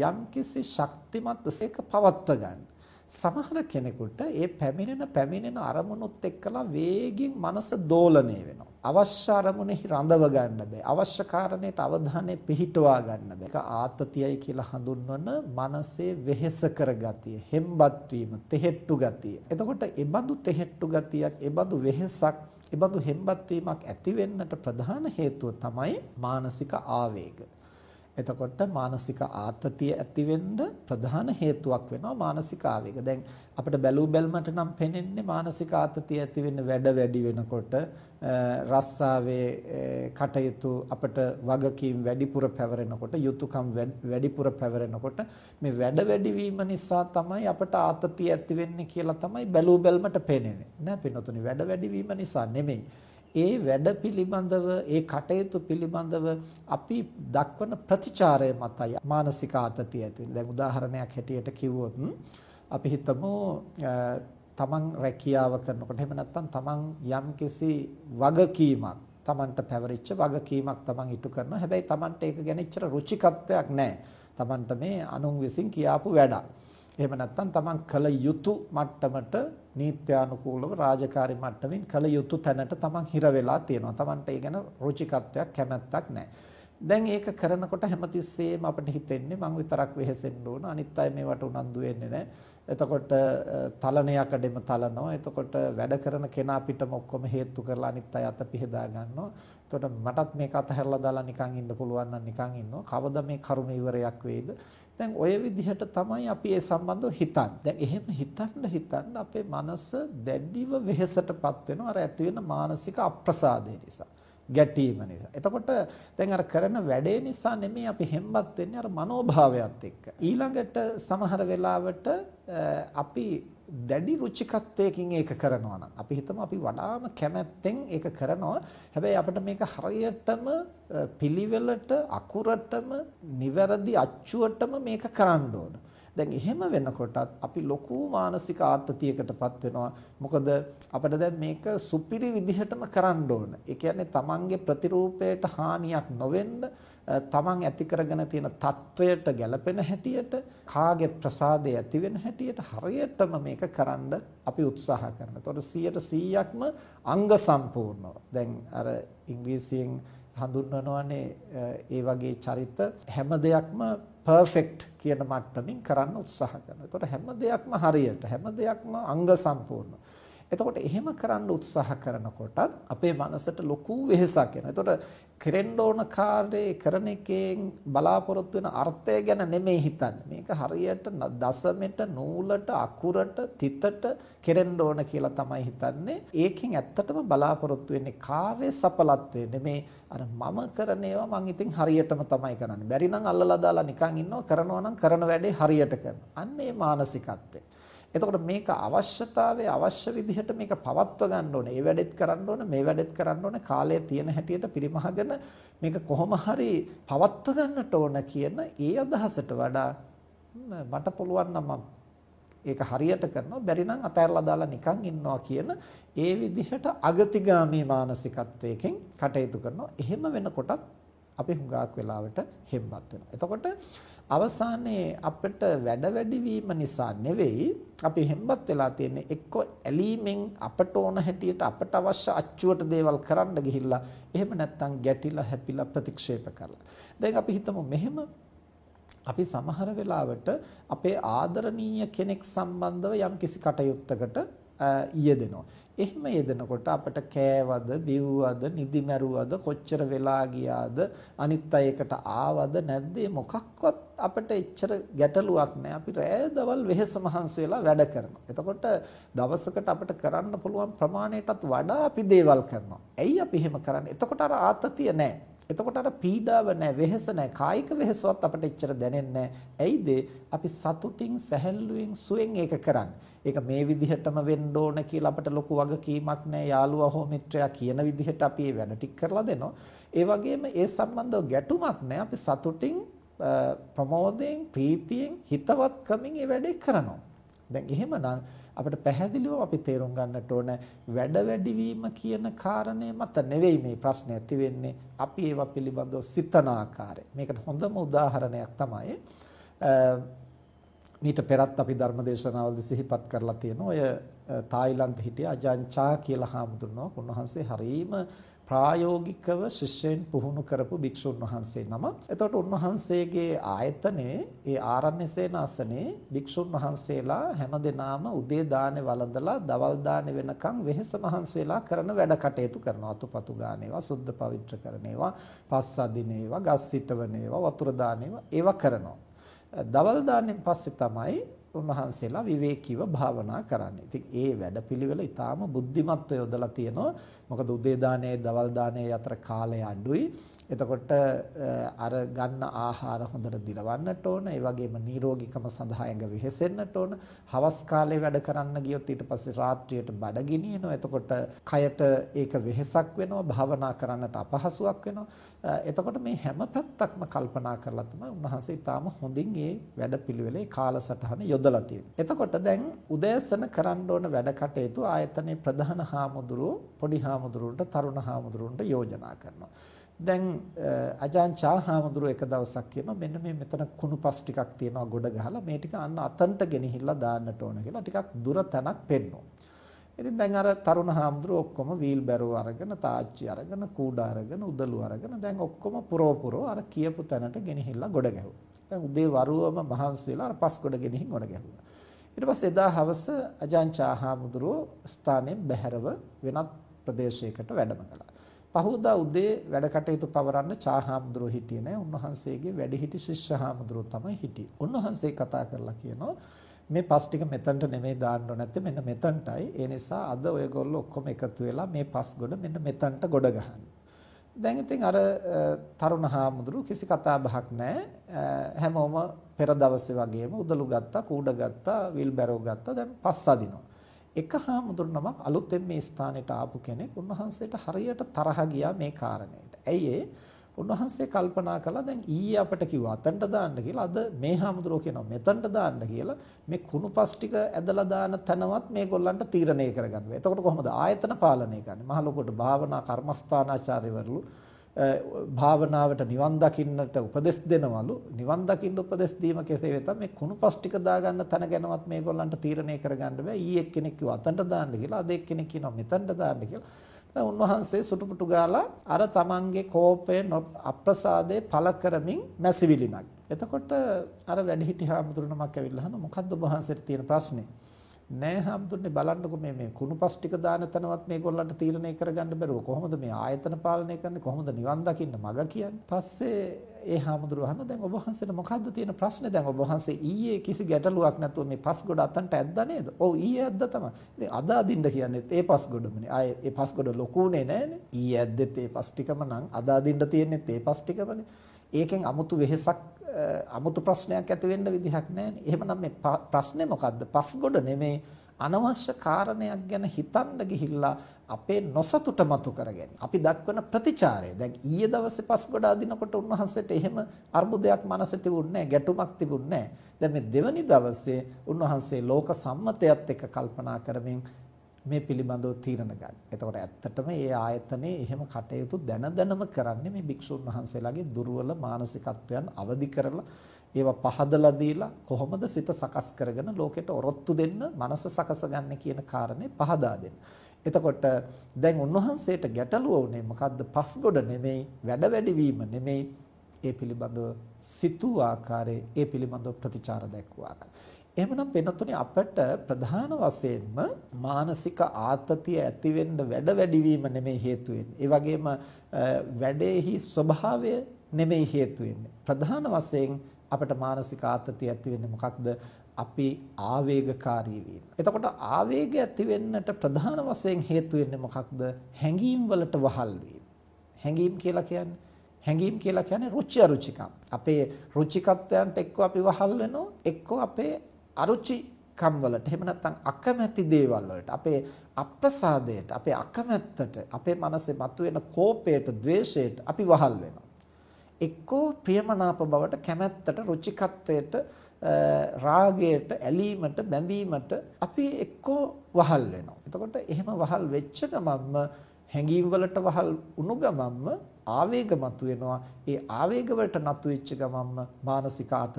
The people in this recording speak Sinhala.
යම්කිසි ශක්තිමත් සේක පවත්ව ගන්න. සමහර කෙනෙකුට ඒ පැමිණෙන පැමිණෙන අරමුණුත් එක්කලා වේගින් මනස දෝලණය වෙනවා. අවශ්‍ය අරමුණෙහි රඳව ගන්න බෑ. අවශ්‍ය කාරණයට අවධානය පිහිටුවා ගන්න බෑ. ඒක ආතතියයි කියලා හඳුන්වන මනසේ වෙහෙස කරගතිය, හෙම්බත් වීම, තෙහෙට්ටු ගතිය. එතකොට ඒ බඳු තෙහෙට්ටු ගතියක්, ඒ බඳු වෙහෙසක්, ඒ බඳු හෙම්බත් වීමක් ඇති වෙන්නට ප්‍රධාන හේතුව තමයි මානසික ආවේග. එතකොට මානසික ආතතිය ඇති වෙන්න ප්‍රධාන හේතුවක් වෙනවා මානසික ආවේග. දැන් අපිට බැලූ බැල්මට නම් පෙනෙන්නේ මානසික ආතතිය ඇති වෙන්න වැඩ වැඩි වෙනකොට රස්සාවේ කටයුතු අපිට වගකීම් වැඩිපුර පැවරෙනකොට යුතුයකම් වැඩිපුර පැවරෙනකොට මේ වැඩ වැඩි වීම නිසා තමයි අපට ආතතිය ඇති වෙන්නේ කියලා තමයි බැලූ බැල්මට පෙනෙන්නේ. නෑ පින්නතුනි වැඩ වැඩි වීම නිසා නෙමෙයි. ඒ වැඩ පිළිබඳව ඒ කටයුතු පිළිබඳව අපි දක්වන ප්‍රතිචාරය මතයි මානසික ආතතිය ඇති වෙන්නේ. දැන් උදාහරණයක් හැටියට කිව්වොත් අපි හිතමු තමන් රැකියාව කරනකොට එහෙම නැත්නම් තමන් යම්කිසි වගකීමක් තමන්ට පැවරිච්ච වගකීමක් තමන් ඉටු කරනවා. හැබැයි තමන්ට ඒක ගැන ඉච්චර රුචිකත්වයක් නැහැ. තමන්ට මේ අනුන් විසින් කියාපු වැඩක්. එහෙම නැත්නම් තමන් කල යුතු මට්ටමට නීත්‍යානුකූලව රාජකාරී මට්ටමින් කල යුතු තැනට තමන් හිර වෙලා තියෙනවා. තමන්ට ඒ ගැන රුචිකත්වයක් කැමැත්තක් නැහැ. දැන් ඒක කරනකොට හැමතිස්සෙම අපිට හිතෙන්නේ මං විතරක් වෙහෙසෙන්න ඕන අනිත් අය මේවට උනන්දු වෙන්නේ නැහැ. එතකොට තලණයකඩෙම තලනවා. එතකොට වැඩ කරන කෙනා පිටම ඔක්කොම හේතු කරලා අනිත් අය අත පිහදා ගන්නවා. එතකොට මටත් මේක අතහැරලා දාලා නිකන් ඉන්න පුළුවන් නම් නිකන් ඉන්නවා. කවදා මේ කර්ම ඉවරයක් වෙයිද? දැන් ඔය විදිහට තමයි අපි ඒ සම්බන්ධව හිතන්නේ. දැන් එහෙම හිතන්න හිතන්න අපේ මනස දැඩිව වෙහෙසටපත් වෙනවා අර ඇති වෙන මානසික අප්‍රසාදය නිසා. ගැටීම නිසා. එතකොට දැන් අර කරන වැඩේ නිසා නෙමෙයි අපි හෙම්බත් වෙන්නේ අර මනෝභාවයත් එක්ක. ඊළඟට සමහර වෙලාවට අපි දැඩි රුචිකත්වයකින් ඒක කරනවා නම් අපි හිතමු අපි වඩාම කැමැත්තෙන් ඒක කරනවා හැබැයි අපිට මේක හරියටම පිළිවෙලට අකුරටම නිවැරදි අච්චුවටම මේක කරන්න ඕන. දැන් එහෙම වෙනකොටත් අපි ලොකු මානසික ආතතියකටපත් වෙනවා. මොකද අපිට දැන් මේක සුපිරි විදිහටම කරන්න ඕන. ඒ කියන්නේ තමන්ගේ ප්‍රතිරූපයට හානියක් නොවෙන්න තමන් ඇති කරගෙන තියෙන தত্ত্বයට ගැළපෙන හැටියට කාගේ ප්‍රසාදය ඇති වෙන හැටියට හරියටම මේක කරන්න අපි උත්සාහ කරනවා. ඒතකොට 100%ක්ම අංග සම්පූර්ණව. දැන් අර ඉංග්‍රීසියෙන් හඳුන්වනවානේ ඒ වගේ චරිත හැම දෙයක්ම පර්ෆෙක්ට් කියන මට්ටමින් කරන්න උත්සාහ කරනවා. ඒතකොට හැම දෙයක්ම හරියට හැම දෙයක්ම අංග සම්පූර්ණ. එතකොට එහෙම කරන්න උත්සාහ කරනකොටත් අපේ මනසට ලොකු වෙහෙසක් එනවා. එතකොට කෙරෙන්න ඕන කාර්යය කරන එකෙන් බලාපොරොත්තු වෙන අර්ථය ගැන නෙමෙයි හිතන්නේ. මේක හරියට දසමෙට නූලට අකුරට තිතට කෙරෙන්න ඕන කියලා තමයි හිතන්නේ. ඒකෙන් ඇත්තටම බලාපොරොත්තු වෙන්නේ කාර්ය සඵලත්වය නෙමෙයි. අර මම කරන ඒවා මං ඉතින් හරියටම තමයි කරන්නේ. බැරි නම් අල්ලලා දාලා නිකන් ඉන්නවා කරනවා නම් කරන වැඩේ හරියට කරනවා. අන්න ඒ මානසිකත්වය. එතකොට මේක අවශ්‍යතාවයේ අවශ්‍ය විදිහට මේක පවත්ව ගන්න ඕනේ. ඒ වැඩෙත් කරන්න ඕනේ, මේ වැඩෙත් කරන්න ඕනේ. කාලය තියෙන හැටියට පරිමහගෙන මේක කොහොම හරි පවත්ව ගන්නට ඕන කියන ඒ අදහසට වඩා මට පුළුවන් නම් ඒක හරියට කරනවා බැරි නම් අතහැරලා දාලා නිකන් ඉන්නවා කියන ඒ විදිහට අගතිගාමී මානසිකත්වයකින් කටයුතු කරනවා. එහෙම වෙනකොටත් අපි හුඟක් වෙලාවට හෙම්බත් වෙනවා. එතකොට අවසානයේ අපිට වැඩ වැඩි වීම නිසා නෙවෙයි අපි හෙම්බත් වෙලා තියෙන්නේ එක්ක ඇලීමෙන් අපට ඕන හැටියට අපට අවශ්‍ය අච්චුවට දේවල් කරන්න ගිහිල්ලා එහෙම නැත්නම් ගැටිලා හැපිලා ප්‍රතික්ෂේප කරලා. දැන් අපි හිතමු මෙහෙම අපි සමහර වෙලාවට අපේ ආදරණීය කෙනෙක් සම්බන්ධව යම් කිසි කටයුත්තකට යෙදෙනවා. එහෙම යෙදෙනකොට අපට කෑවද, බිව්වද, නිදි මැරුවද, කොච්චර වෙලා ගියාද, අනිත් අයකට ආවද නැද්ද මොකක්වත් අපිට එච්චර ගැටලුවක් නැහැ. අපි රෑ දවල් වෙහෙස මහන්සි වෙලා වැඩ කරනවා. එතකොට දවසකට අපිට කරන්න පුළුවන් ප්‍රමාණයටත් වඩා අපි දේවල් කරනවා. ඇයි අපි එහෙම කරන්නේ? එතකොට අර ආතතිය නැහැ. එතකොට අර පීඩාව නැහැ, වෙහෙස නැහැ, කායික වෙහෙසවත් අපිට එච්චර දැනෙන්නේ නැහැ. ඇයිද? අපි සතුටින්, සැහැල්ලුවෙන්, සුවෙන් ඒක කරන්නේ. ඒක මේ විදිහටම වෙන්න ඕන කියලා අපිට ලොකු වගකීමක් නැහැ. යාළුවා හෝ මිත්‍රයා කියන විදිහට අපි මේ වැඩ ටික කරලා දෙනවා. ඒ වගේම ඒ සම්බන්ධව ගැටුමක් නැහැ. අපි සතුටින්, ප්‍රමෝදයෙන්, ප්‍රීතියෙන්, හිතවත්කමින් මේ වැඩේ කරනවා. දැන් එහෙමනම් අපිට පැහැදිලිව අපි තේරුම් ගන්නට ඕන වැඩ වැඩිවීම කියන කාරණය මත නෙවෙයි මේ ප්‍රශ්නේ ඇති වෙන්නේ අපි ඒවා පිළිබඳව සිතන ආකාරය. මේකට හොඳම උදාහරණයක් තමයි මීට පෙරත් අපි ධර්මදේශනාවලදී සිහිපත් කරලා තියෙනවා ඔය තායිලන්ත හිටිය අජාන්චා කියලා හාමුදුරනෝ උන්වහන්සේ හරීම ප්‍රායෝගිකව ශිෂ්‍යයන් පුහුණු කරපු භික්ෂුන් වහන්සේ නම. එතකොට උන්වහන්සේගේ ආයතනයේ ඒ ආරණ්‍ය සේනාසනේ භික්ෂුන් වහන්සේලා හැමදෙනාම උදේ දානේ වළඳලා දවල් දානේ වෙනකන් වෙහෙස මහන්සියලා කරන වැඩ කටයුතු කරනවා. අතුපතු ගානේවා, සුද්ධ පවිත්‍ර කරනේවා, පස් අදිනේවා, ගස් සිටවනේවා, වතුර දානේවා ඒවා කරනවා. දවල් දාන්නෙන් පස්සේ තමයි උන්වහන්සේලා විවේකීව භාවනා කරන්නේ. ඉතින් ඒ වැඩපිළිවෙල ඊටාම බුද්ධිමත්ව යොදලා තියෙනවා. මොකද උදේ දානේ දවල් දානේ අතර කාලය අඩුයි. එතකොට අර ගන්න ආහාර හොඳට දිරවන්නට ඕන. ඒ වගේම නිරෝගීකම සඳහා ඇඟ වෙහෙසෙන්නට ඕන. හවස් කාලේ වැඩ කරන්න ගියොත් ඊට පස්සේ රාත්‍රියට බඩ ගිනියනවා. එතකොට කයට ඒක වෙහෙසක් වෙනවා. භාවනා කරන්නට අපහසුයක් වෙනවා. එතකොට මේ හැම පැත්තක්ම කල්පනා කරලා තමයි උන්වහන්සේ ඊටාම හොඳින් මේ වැඩපිළිවෙලේ කාලසටහන යොදලා තියෙන්නේ. එතකොට දැන් උදෑසන කරන්න ඕන වැඩ කටයුතු ආයතනයේ ප්‍රධාන හාමුදුරුවෝ පොඩි හාමුදුරුවන්ට තරුණ හාමුදුරුවන්ට යෝජනා කරනවා. දැන් අජාන්චා හාමුදුරුවෝ එක දවසක් කියනවා මෙන්න මේ මෙතන කුණුපස් ටිකක් තියෙනවා ගොඩ ගහලා මේ ටික අන්න අතන්ට ගෙනහිල්ලා දාන්නට ඕන කියලා ටිකක් දුර තැනක් පෙන්වනවා. ඉතින් දැන් අර තරුණ හාමුදුරුවෝ ඔක්කොම වීල් බැරෝ අරගෙන තාච්චි අරගෙන කූඩ අරගෙන උදළු අරගෙන දැන් ඔක්කොම පුරව පුරව අර කියපු තැනට ගෙනහිල්ලා ගොඩ ගැහුවා. දැන් උදේ වරුවම මහන්සි වෙලා අර පස් ගොඩ ගෙනහින් ගොඩ ගැහුවා. ඊට පස්සේ එදා හවස අජාන්චා හාමුදුරුවෝ ස්ථානයෙන් බැහැරව වෙනත් ප්‍රදේශයකට වැඩම කළා. පහුදා උදේ වැඩ කටයුතු පවරන්න චාහාමුදුරුවෝ හිටියේ නෑ. උන්වහන්සේගේ වැඩිහිටි ශිෂ්‍ය හාමුදුරුවෝ තමයි හිටියේ. උන්වහන්සේ කතා කරලා කියනවා මේ පස් ටික මෙතනට නෙමෙයි දාන්න ඕන නැත්තේ මෙන්න මෙතනටයි. ඒ නිසා අද ඔයගොල්ලෝ ඔක්කොම එකතු වෙලා මේ පස් ගොඩ මෙන්න මෙතනට ගොඩ ගහන්න. දැන් ඉතින් අර තරුණ හාමුදුරු කිසි කතා බහක් නැහැ. හැමෝම පෙර දවසේ වගේම උදළු ගත්තා, කූඩ ගත්තා, විල් බැරෝ ගත්තා. දැන් පස් අදිනවා. එක හාමුදුරු නමක් අලුතෙන් මේ ස්ථානෙට ආපු කෙනෙක් උන්වහන්සේට හරියට තරහ ගියා මේ කාරණේට. ඇයි ඒ? උන්වහන්සේ කල්පනා කළා දැන් ඊයේ අපට කිව්වා අතන්ට දාන්න කියලා අද මේ හාමුදුරුවෝ කියනවා මෙතනට දාන්න කියලා මේ කුණුපස් ටික ඇදලා දාන තැනවත් මේගොල්ලන්ට තීරණය කරගන්න බෑ. එතකොට කොහොමද ආයතන පාලනය කරන්නේ? මහ ලොකුට භාවනා කර්මස්ථානාචාර්යවරු භාවනාවට නිවන් දකින්නට උපදෙස් දෙනවලු නිවන් දකින්න උපදෙස් දීම කෙසේ වෙතත් මේ කුණුපස් ටික දාගන්න තැන ගැනවත් මේගොල්ලන්ට තීරණය කරගන්න බෑ ඊ එක්කෙනෙක් කිව්වා අතන්ට දාන්න කියලා අද එක්කෙනෙක් කියනවා මෙතනට දාන්න කියලා දැන් උන්වහන්සේ සුටුපුටු ගාලා අර තමන්ගේ කෝපය අප්‍රසාදේ පළ කරමින් මැසිවිලි නග. එතකොට අර වැඩිහිටි හාමුදුරුවෝ නමක් ඇවිල්ලා අහනවා මොකද්ද ඔබ වහන්සේට තියෙන ප්‍රශ්නේ? නෑ හැමතුන්නේ බලන්නකො මේ මේ කුණුපස් ටික දාන තැනවත් මේගොල්ලන්ට තීරණය කරගන්න බැරුව කොහොමද මේ ආයතන පාලනය කරන්නේ? කොහොමද නිවන් දකින්න මග කියන්නේ? පස්සේ ඒ හාමුදුරුවෝ අහන දැන් ඔබ වහන්සේට මොකද්ද තියෙන ප්‍රශ්නේ? දැන් ඔබ වහන්සේ ඊයේ කිසි ගැටලුවක් නැතුව මේ පස් ගොඩ අතන්ට ඇද්දා නේද? ඔව් ඊයේ ඇද්දා තමයි. ඉතින් අද අදින්න කියන්නේත් ඒ පස් ගොඩමනේ ආයේ ඒ පස් ගොඩ ලොකුනේ නෑනේ. ඊයේ ඇද්දෙත් ඒ පස් ටිකම නම් අද අදින්න තියෙන්නේත් ඒ පස් ටිකමනේ ඒකෙන් 아무තු වෙහෙසක් 아무තු ප්‍රශ්නයක් ඇති වෙන්න විදිහක් නැහැ. එහෙමනම් මේ ප්‍රශ්නේ මොකද්ද? පස්ගොඩ නෙමේ අනවශ්‍ය කාරණයක් ගැන හිතන්න ගිහිල්ලා අපේ නොසතුට මතු කරගන්නේ. අපි දක්වන ප්‍රතිචාරය. දැන් ඊයේ දවසේ පස්ගොඩ අදිනකොට උන්වහන්සේට එහෙම අර්බුදයක් මනසේ තිබුණේ නැහැ, ගැටුමක් තිබුණේ නැහැ. දැන් මේ දෙවනි දවසේ උන්වහන්සේ ලෝක සම්මතයත් එක්ක කල්පනා කරමින් මේ පිළිබඳව තීරණ ගන්න. එතකොට ඇත්තටම මේ ආයතනයේ එහෙම කටයුතු දැන දැනම කරන්නේ මේ භික්ෂුන් වහන්සේලාගේ දුර්වල මානසිකත්වයන් අවදි කරලා ඒවා පහදලා දීලා කොහොමද සිත සකස් කරගෙන ලෝකෙට ඔරොත්තු දෙන්න මනස සකසගන්නේ කියන කාරණේ පහදා දෙන්න. එතකොට දැන් උන්වහන්සේට ගැටලුව උනේ මොකද්ද? පස්ගොඩ නෙමෙයි, වැඩ වැඩි වීම නෙමෙයි. ඒ පිළිබඳව සිතූ ආකාරයේ ඒ පිළිබඳව ප්‍රතිචාර දක්වුවා ආකාරය. එහෙමනම් වෙනතුනේ අපට ප්‍රධාන වශයෙන්ම මානසික ආතතිය ඇති වෙන්න වැඩ වැඩි වීම නෙමෙයි හේතු වෙන්නේ. ඒ වගේම වැඩේහි ස්වභාවය නෙමෙයි හේතු වෙන්නේ. ප්‍රධාන වශයෙන් අපට මානසික ආතතිය ඇති වෙන්නේ මොකක්ද? අපි ආවේගකාරී වීම. එතකොට ආවේගය ඇති වෙන්නට ප්‍රධාන වශයෙන් හේතු වෙන්නේ මොකක්ද? හැඟීම් වලට වහල් වීම. හැඟීම් කියලා කියන්නේ හැඟීම් කියලා කියන්නේ රුචි අරුචිකම්. අපේ රුචිකත්වයන්ට එක්ක අපි වහල් වෙනවා, එක්ක අපේ අරුචි කම් වලට එහෙම නැත්නම් අකමැති දේවල් වලට අපේ අප්‍රසාදයට අපේ අකමැත්තට අපේ මනසේ මතුවෙන කෝපයට ද්වේෂයට අපි වහල් වෙනවා. එක්කෝ ප්‍රියමනාප බවට කැමැත්තට රුචිකත්වයට රාගයට ඇලීමට බැඳීමට අපි එක්කෝ වහල් වෙනවා. එතකොට එහෙම වහල් වෙච්ච ගමන්ම හැඟීම් වලට වහල් වුණු ගමන්ම ආවේග මතුවෙනවා. ඒ ආවේග වලට නතු වෙච්ච ගමන්ම මානසික ආතතිය